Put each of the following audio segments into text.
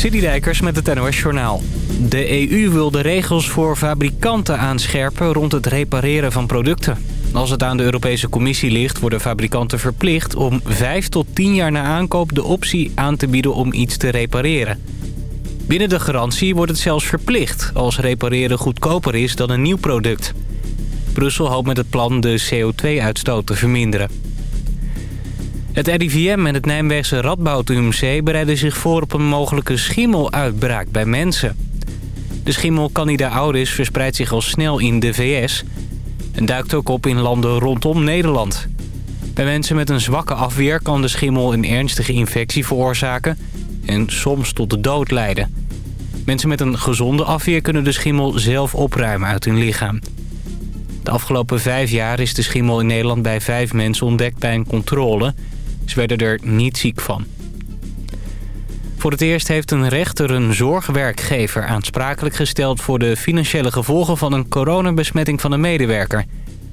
Dijkers met het NOS Journaal. De EU wil de regels voor fabrikanten aanscherpen rond het repareren van producten. Als het aan de Europese Commissie ligt, worden fabrikanten verplicht... om 5 tot 10 jaar na aankoop de optie aan te bieden om iets te repareren. Binnen de garantie wordt het zelfs verplicht... als repareren goedkoper is dan een nieuw product. Brussel hoopt met het plan de CO2-uitstoot te verminderen. Het RIVM en het Nijmeegse Radboud UMC bereiden zich voor op een mogelijke schimmeluitbraak bij mensen. De schimmel Candida auris verspreidt zich al snel in de VS en duikt ook op in landen rondom Nederland. Bij mensen met een zwakke afweer kan de schimmel een ernstige infectie veroorzaken en soms tot de dood leiden. Mensen met een gezonde afweer kunnen de schimmel zelf opruimen uit hun lichaam. De afgelopen vijf jaar is de schimmel in Nederland bij vijf mensen ontdekt bij een controle. Ze werden er niet ziek van. Voor het eerst heeft een rechter een zorgwerkgever aansprakelijk gesteld... voor de financiële gevolgen van een coronabesmetting van een medewerker.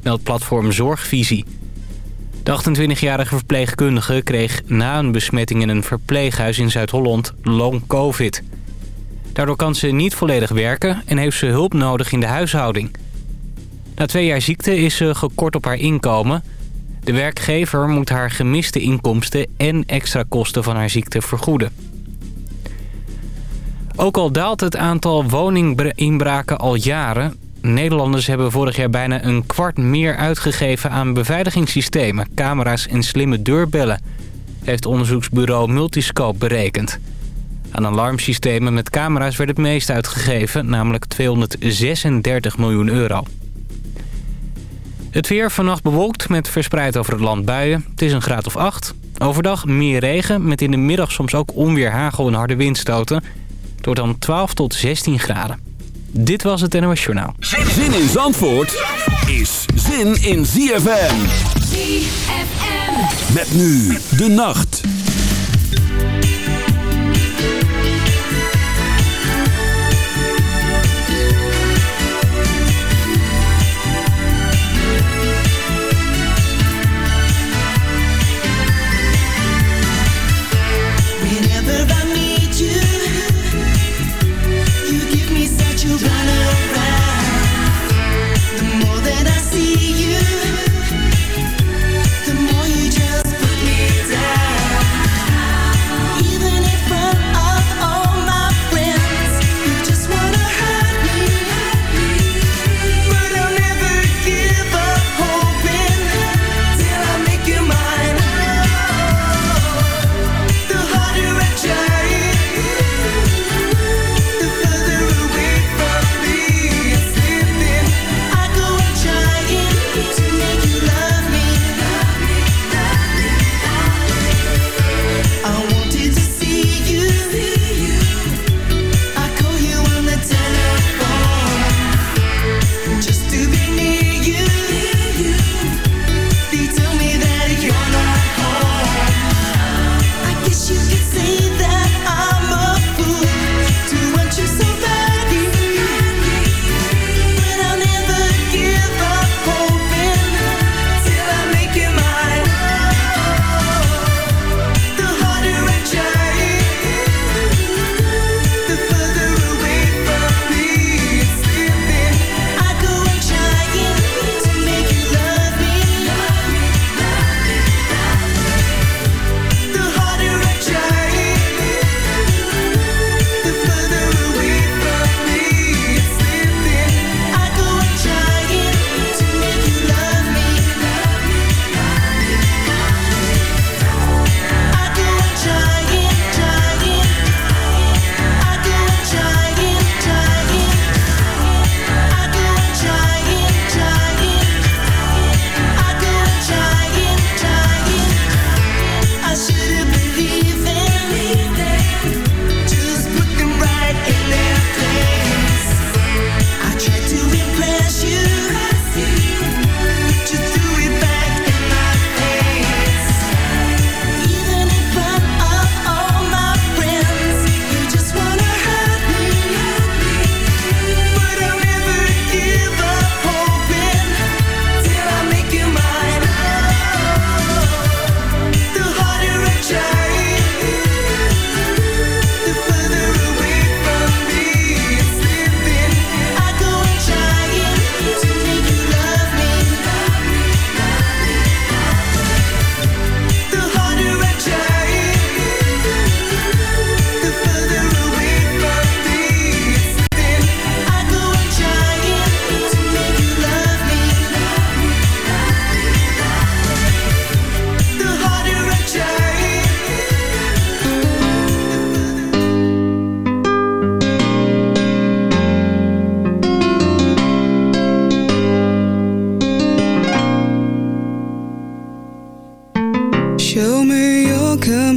Meldt platform Zorgvisie. De 28-jarige verpleegkundige kreeg na een besmetting in een verpleeghuis in Zuid-Holland long covid. Daardoor kan ze niet volledig werken en heeft ze hulp nodig in de huishouding. Na twee jaar ziekte is ze gekort op haar inkomen... De werkgever moet haar gemiste inkomsten en extra kosten van haar ziekte vergoeden. Ook al daalt het aantal woninginbraken al jaren... Nederlanders hebben vorig jaar bijna een kwart meer uitgegeven aan beveiligingssystemen, camera's en slimme deurbellen, heeft onderzoeksbureau Multiscope berekend. Aan alarmsystemen met camera's werd het meest uitgegeven, namelijk 236 miljoen euro. Het weer vannacht bewolkt met verspreid over het land buien. Het is een graad of 8. Overdag meer regen, met in de middag soms ook onweer, hagel en harde windstoten. Door dan 12 tot 16 graden. Dit was het NOS Journaal. Zin in Zandvoort is zin in ZFM. ZFM. Met nu de nacht.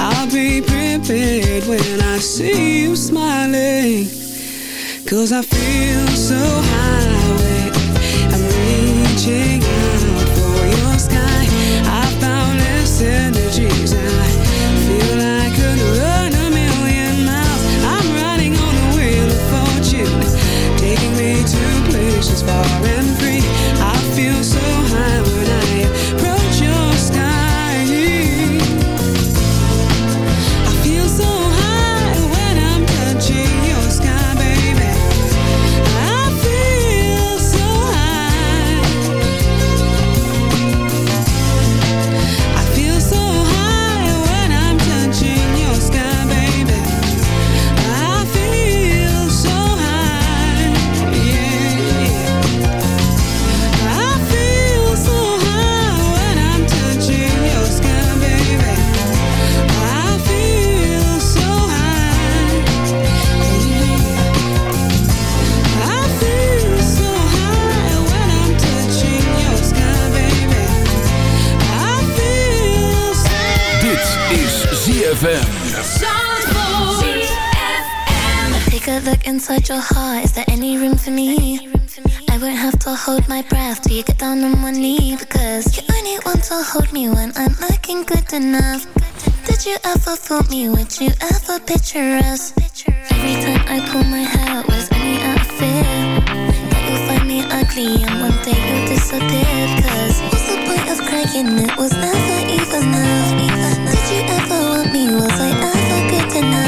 I'll be prepared when I see you smiling Cause I feel so high. I'm reaching out for your sky. I boundless energies. I feel I could run a million miles. I'm riding on the wheel of fortune Taking me to places far inside your heart. Is there any room for me? I won't have to hold my breath till you get down on one knee because you only want to hold me when I'm looking good enough. Did you ever fool me? Would you ever picture us? Every time I pull my hair, was only out of fear that you'll find me ugly and one day you'll disappear. Cause what's the point of crying? It was never even enough. Did you ever want me? Was I ever good enough?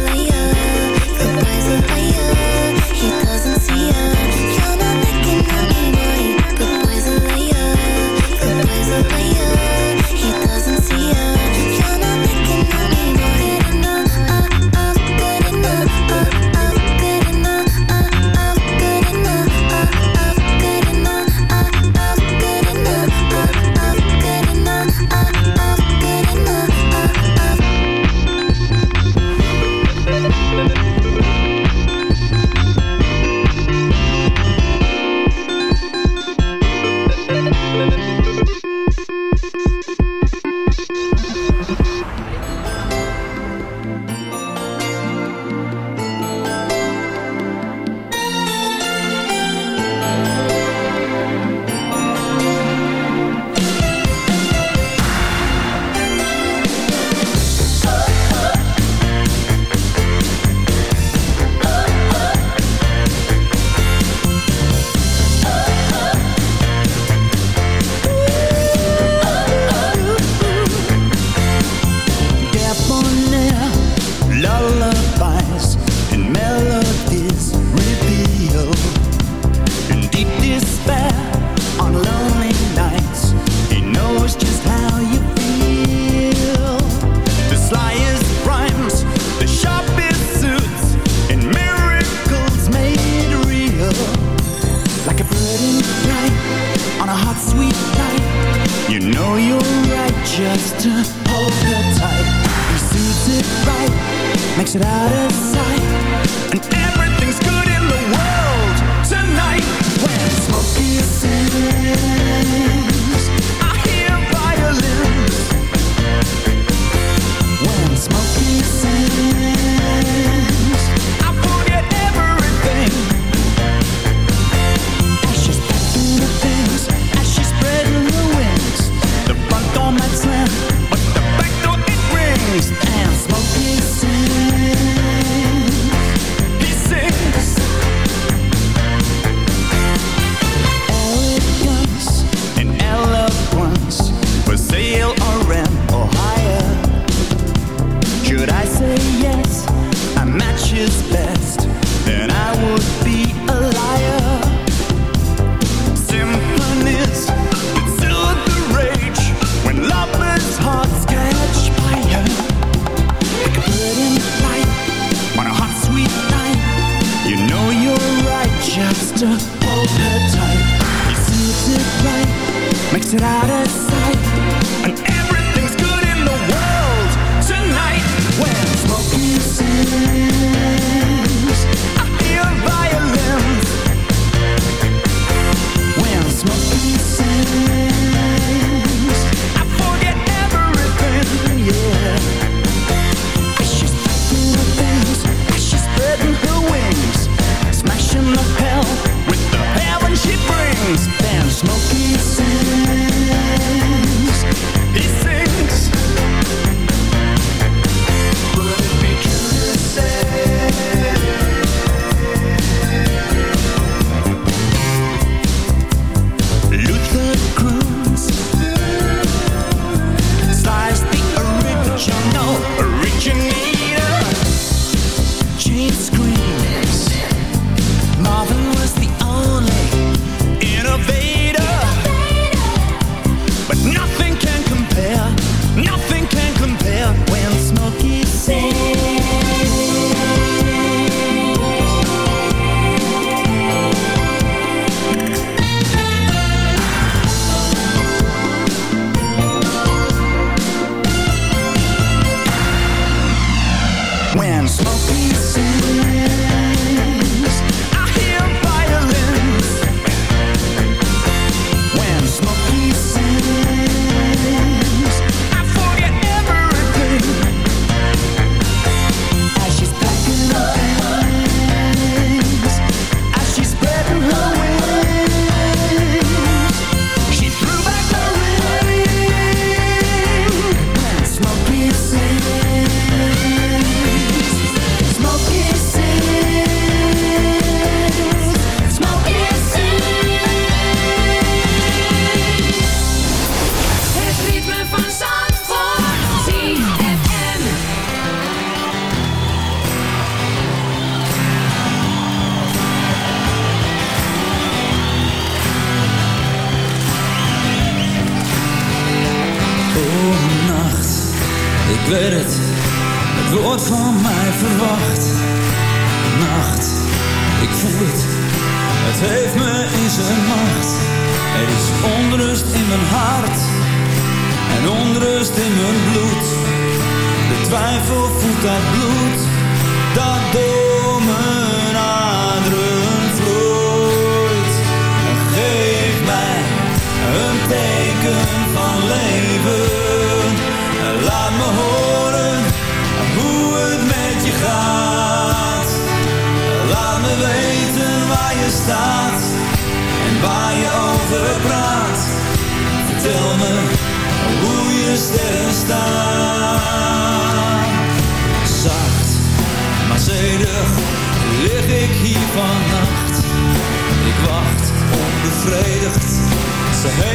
When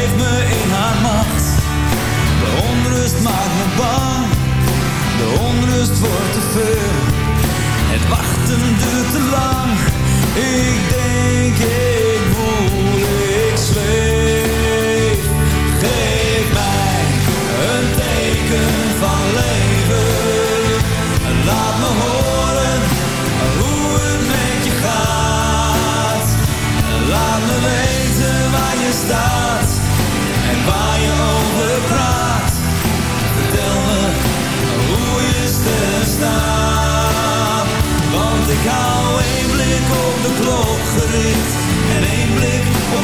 heeft me in haar macht. De onrust maakt me bang, de onrust wordt te veel. Het wachten duurt te lang, ik denk ik voel ik zweef.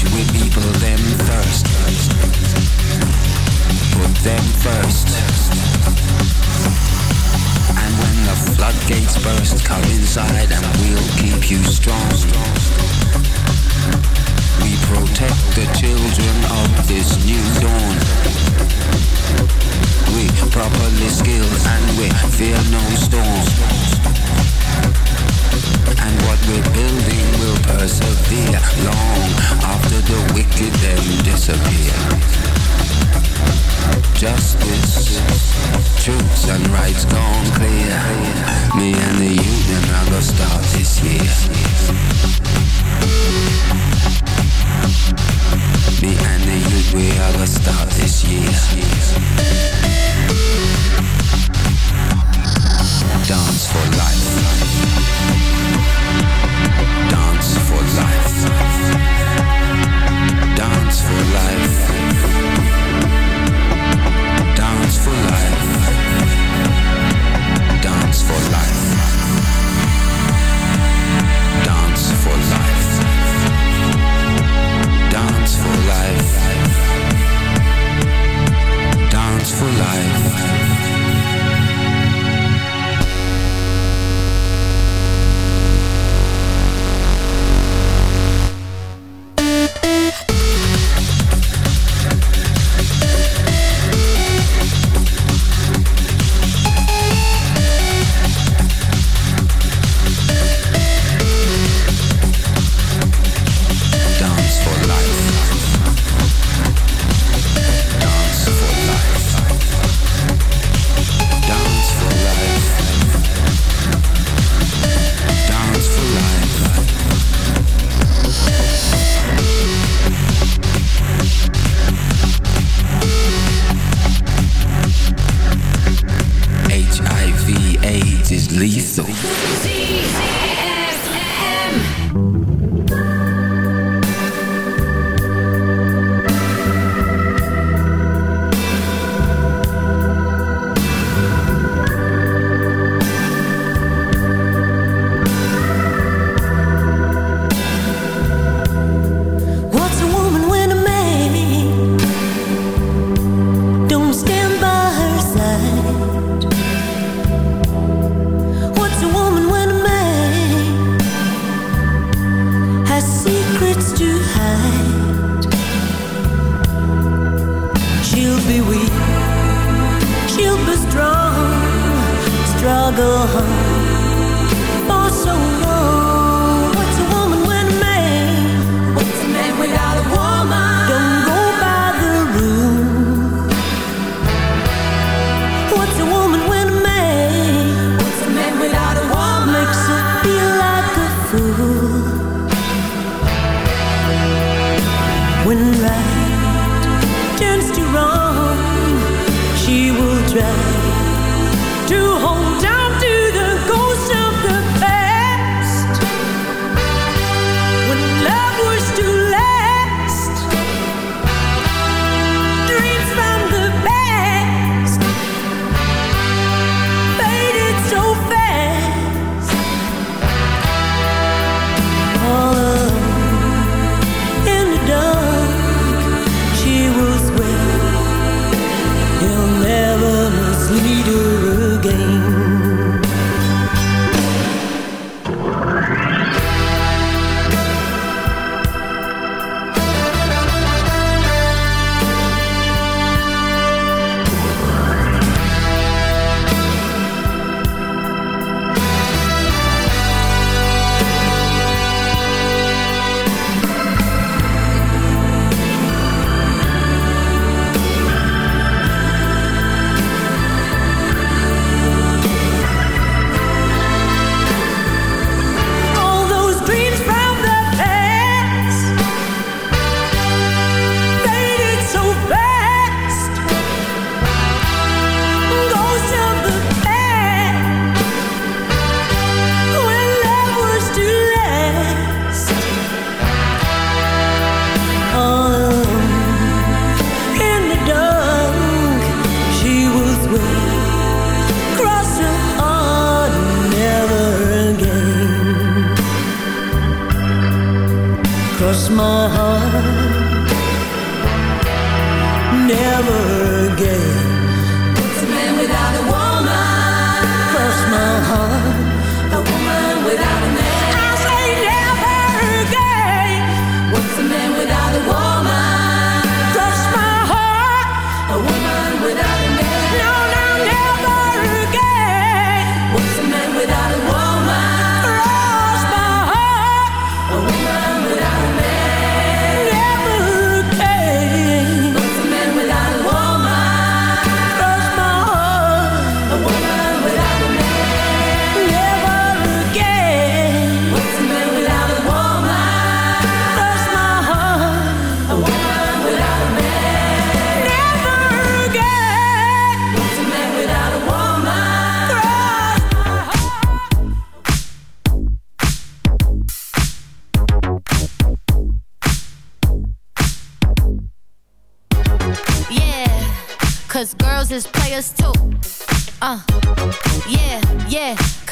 Will them first. Them first. And when the floodgates burst, come inside and we'll keep you strong. We protect the children of this new dawn. We properly skilled and we fear no storm. And what we're building will persevere long after the wicked then disappear. Justice, truths and rights gone clear. Me and the union are gonna start this year. Me and the youth, we are gonna start this year. Dance for life. for life.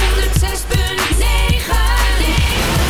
106.9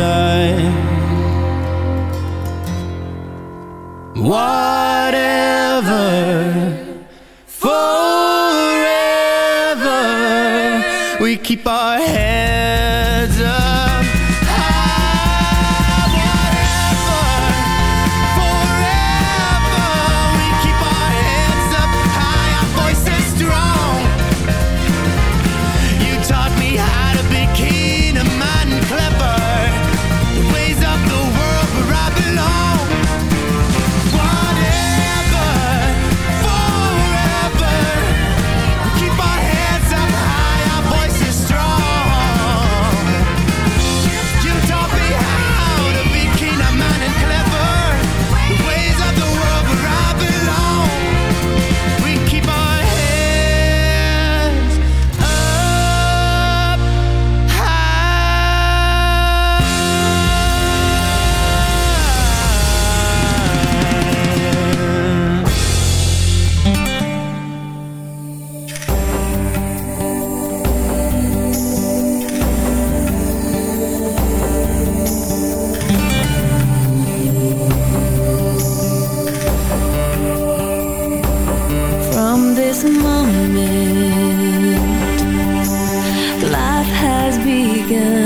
die. Whatever, forever, we keep our heads figure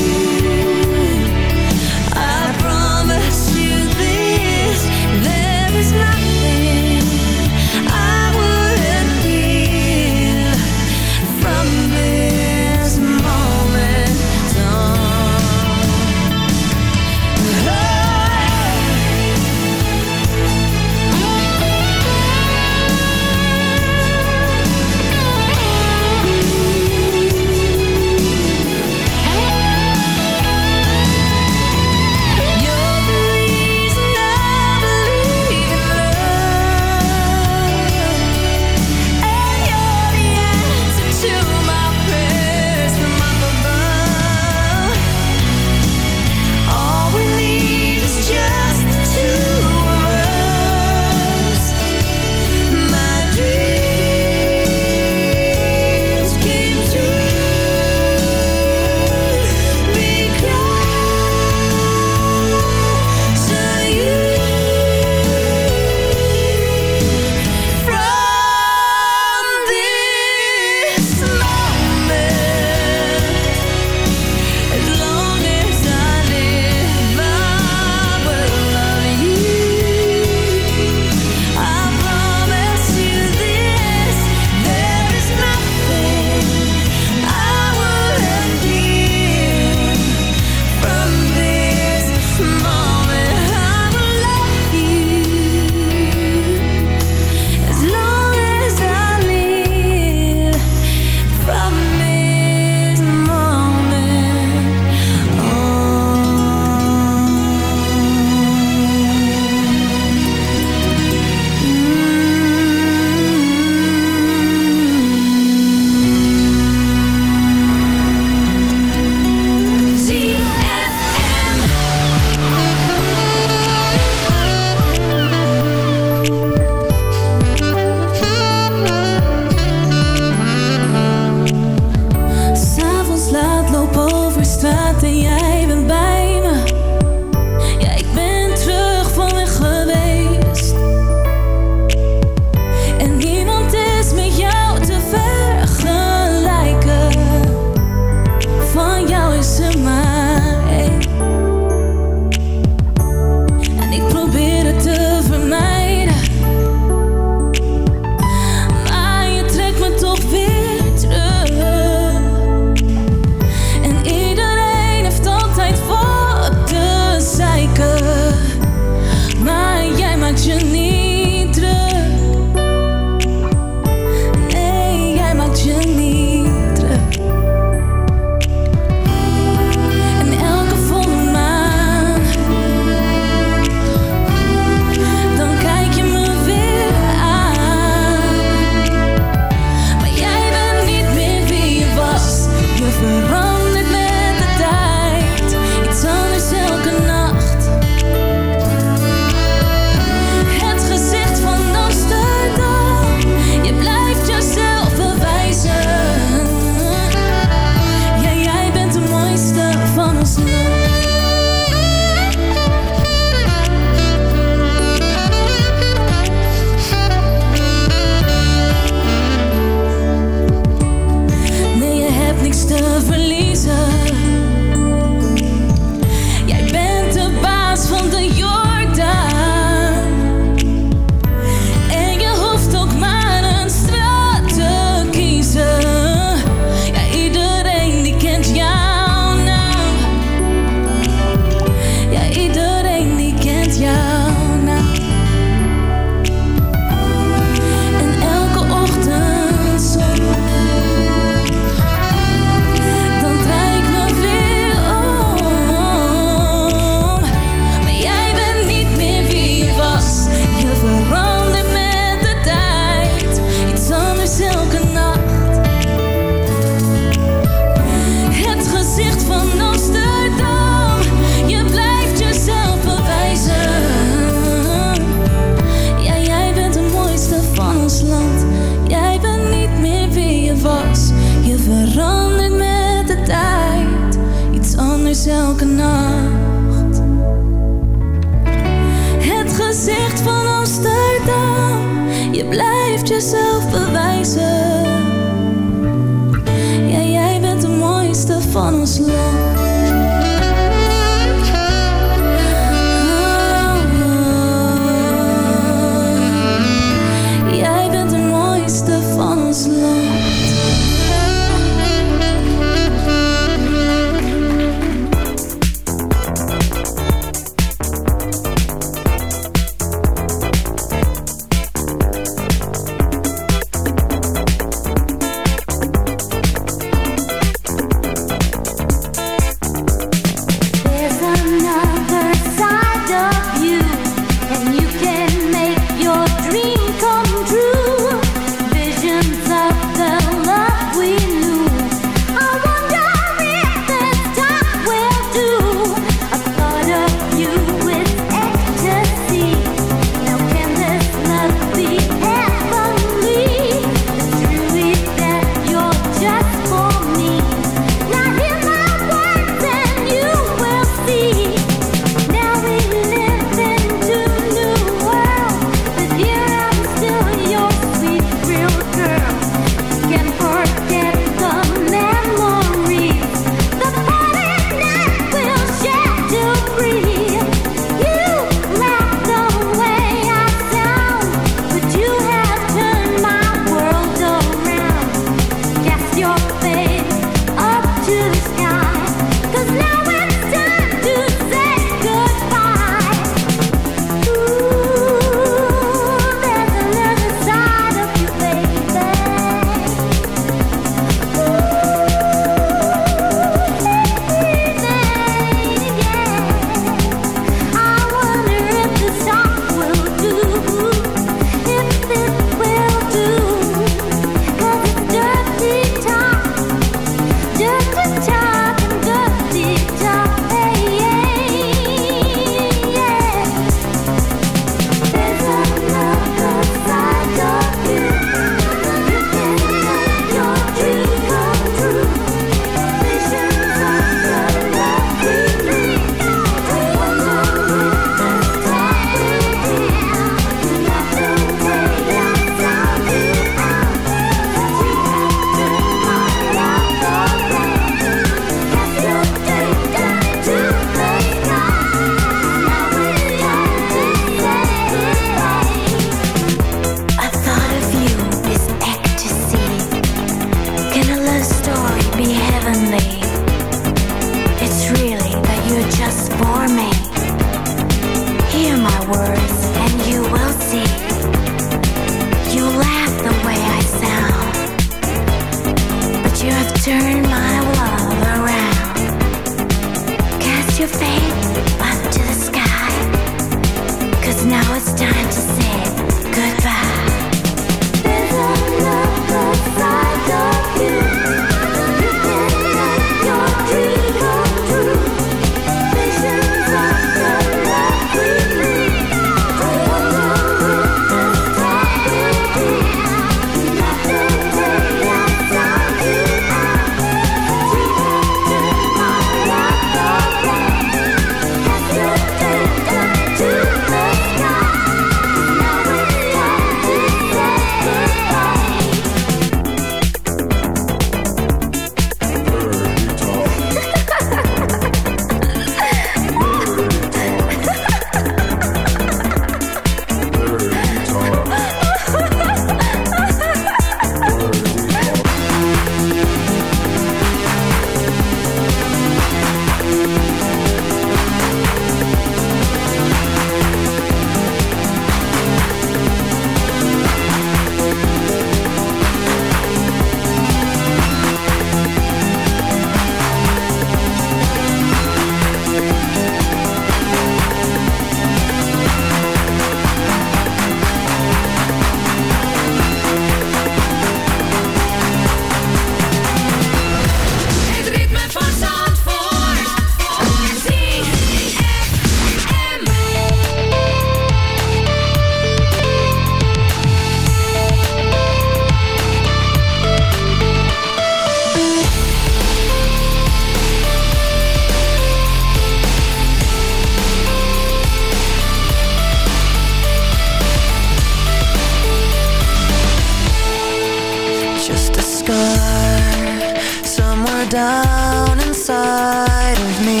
down inside of me.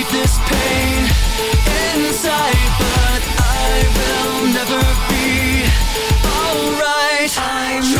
keep this pain inside But I will never be alright I'm trapped.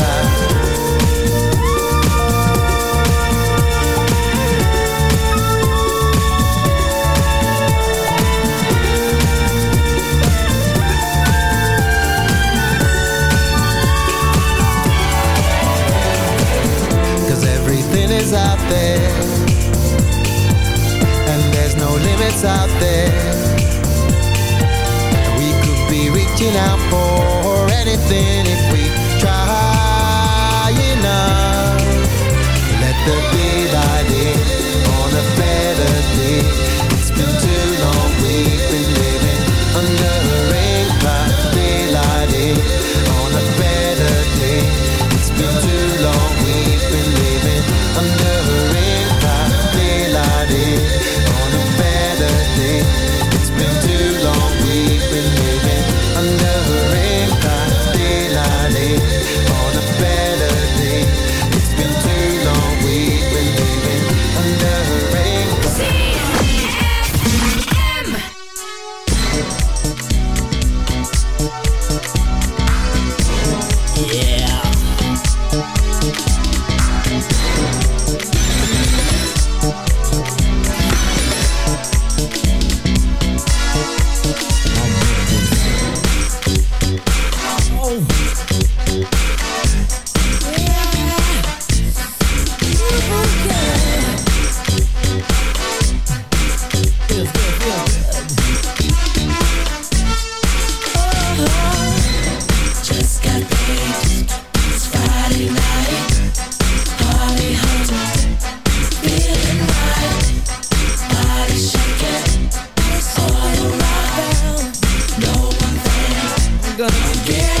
there.